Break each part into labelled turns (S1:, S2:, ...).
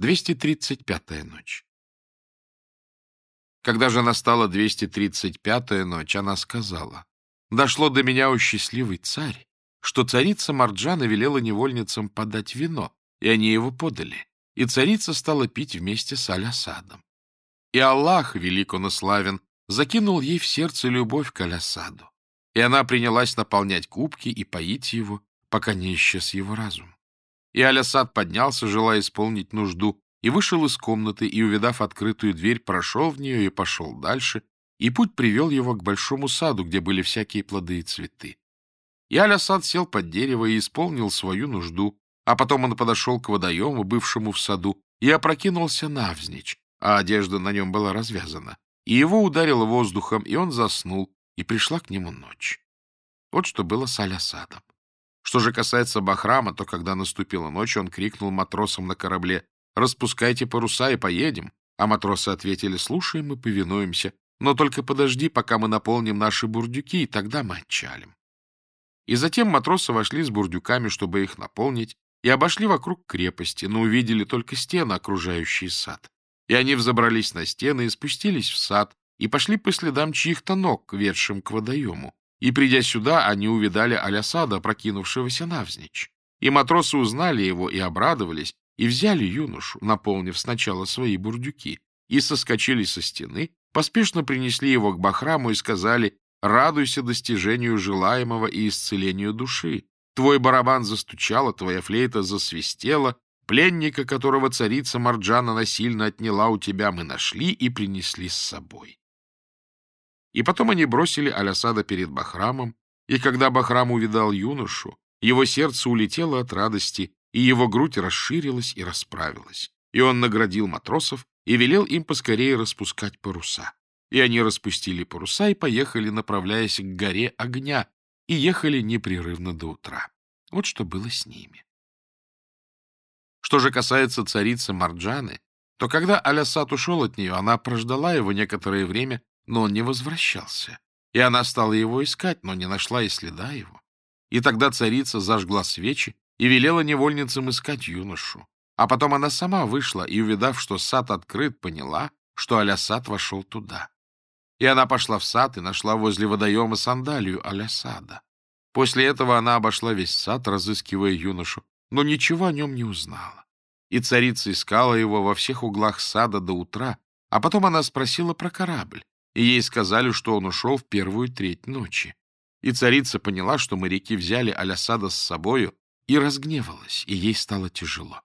S1: 235-я ночь. Когда же настала 235-я ночь, она сказала, «Дошло до меня, у счастливый царь, что царица Марджана велела невольницам подать вино, и они его подали, и царица стала пить вместе с Алясадом. И Аллах, велик он и славен, закинул ей в сердце любовь к Алясаду, и она принялась наполнять кубки и поить его, пока не исчез его разум. И Алясад поднялся, желая исполнить нужду, и вышел из комнаты, и, увидав открытую дверь, прошел в нее и пошел дальше, и путь привел его к большому саду, где были всякие плоды и цветы. И Алясад сел под дерево и исполнил свою нужду, а потом он подошел к водоему, бывшему в саду, и опрокинулся навзничь, а одежда на нем была развязана. И его ударило воздухом, и он заснул, и пришла к нему ночь. Вот что было с Алясадом. Что же касается Бахрама, то когда наступила ночь, он крикнул матросам на корабле «Распускайте паруса и поедем!» А матросы ответили «Слушаем и повинуемся, но только подожди, пока мы наполним наши бурдюки, и тогда мы отчалим». И затем матросы вошли с бурдюками, чтобы их наполнить, и обошли вокруг крепости, но увидели только стены, окружающие сад. И они взобрались на стены и спустились в сад, и пошли по следам чьих-то ног, ведшим к водоему. И, придя сюда, они увидали Алясада, прокинувшегося навзничь. И матросы узнали его и обрадовались, и взяли юношу, наполнив сначала свои бурдюки, и соскочили со стены, поспешно принесли его к Бахраму и сказали «Радуйся достижению желаемого и исцелению души. Твой барабан застучала, твоя флейта засвистела, пленника, которого царица Марджана насильно отняла у тебя, мы нашли и принесли с собой». И потом они бросили Алясада перед Бахрамом, и когда Бахрам увидал юношу, его сердце улетело от радости, и его грудь расширилась и расправилась. И он наградил матросов и велел им поскорее распускать паруса. И они распустили паруса и поехали, направляясь к горе огня, и ехали непрерывно до утра. Вот что было с ними. Что же касается царицы Марджаны, то когда алясад ушел от нее, она прождала его некоторое время но он не возвращался. И она стала его искать, но не нашла и следа его. И тогда царица зажгла свечи и велела невольницам искать юношу. А потом она сама вышла и, увидав, что сад открыт, поняла, что Алясад вошел туда. И она пошла в сад и нашла возле водоема сандалию Алясада. После этого она обошла весь сад, разыскивая юношу, но ничего о нем не узнала. И царица искала его во всех углах сада до утра, а потом она спросила про корабль, и ей сказали, что он ушел в первую треть ночи. И царица поняла, что моряки взяли Алясада с собою, и разгневалась, и ей стало тяжело.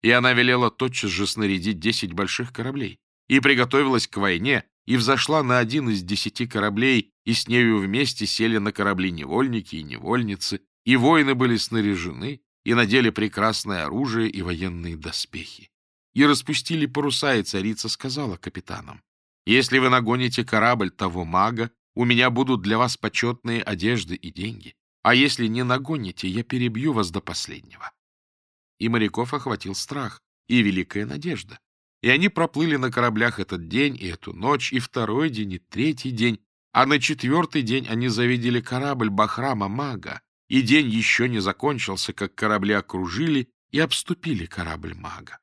S1: И она велела тотчас же снарядить десять больших кораблей, и приготовилась к войне, и взошла на один из десяти кораблей, и с нею вместе сели на корабли невольники и невольницы, и воины были снаряжены, и надели прекрасное оружие и военные доспехи. И распустили паруса, и царица сказала капитанам, если вы нагоните корабль того мага, у меня будут для вас почетные одежды и деньги. А если не нагоните, я перебью вас до последнего». И моряков охватил страх и великая надежда. И они проплыли на кораблях этот день и эту ночь, и второй день, и третий день. А на четвертый день они завидели корабль Бахрама-мага, и день еще не закончился, как корабли окружили и обступили корабль мага.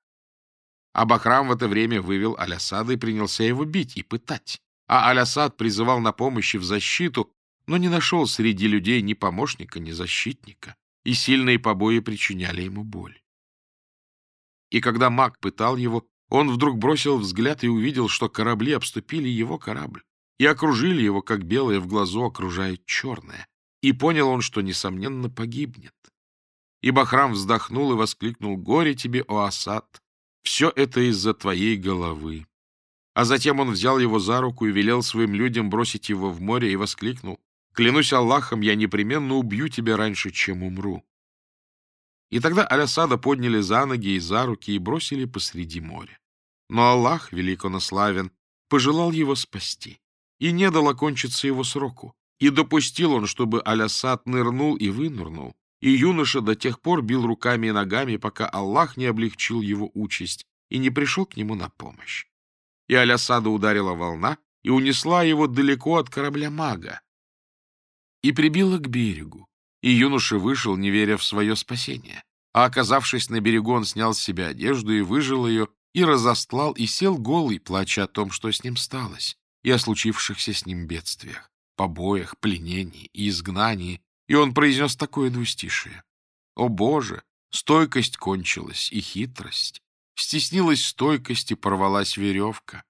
S1: А Бахрам в это время вывел Алясада и принялся его бить и пытать. А Алясад призывал на помощь и в защиту, но не нашел среди людей ни помощника, ни защитника, и сильные побои причиняли ему боль. И когда маг пытал его, он вдруг бросил взгляд и увидел, что корабли обступили его корабль и окружили его, как белое в глазу окружает черное. И понял он, что, несомненно, погибнет. И Бахрам вздохнул и воскликнул «Горе тебе, о Асад! Все это из-за твоей головы. А затем он взял его за руку и велел своим людям бросить его в море и воскликнул. «Клянусь Аллахом, я непременно убью тебя раньше, чем умру». И тогда Алясада подняли за ноги и за руки и бросили посреди моря. Но Аллах, велик он и славен, пожелал его спасти и не дал окончиться его сроку. И допустил он, чтобы Алясад нырнул и вынырнул, и юноша до тех пор бил руками и ногами, пока Аллах не облегчил его участь и не пришел к нему на помощь. И Алясада ударила волна и унесла его далеко от корабля мага и прибила к берегу. И юноша вышел, не веря в свое спасение. А оказавшись на берегу, он снял с себя одежду и выжил ее, и разостлал, и сел голый, плача о том, что с ним сталось, и о случившихся с ним бедствиях, побоях, пленении и изгнании, и он произнес такое двустишие. «О, Боже! Стойкость кончилась и хитрость. Стеснилась стойкость и порвалась веревка.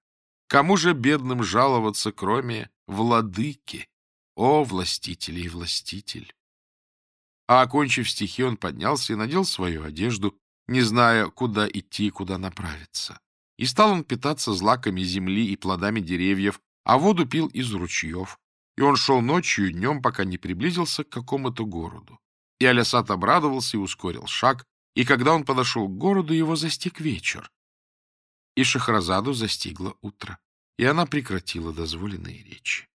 S1: Кому же бедным жаловаться, кроме владыки? О, властитель и властитель!» А окончив стихи, он поднялся и надел свою одежду, не зная, куда идти и куда направиться. И стал он питаться злаками земли и плодами деревьев, а воду пил из ручьев, и он шел ночью и днем, пока не приблизился к какому-то городу. И Алясат обрадовался и ускорил шаг, и когда он подошел к городу, его застиг вечер. И Шахразаду застигло утро, и она прекратила дозволенные речи.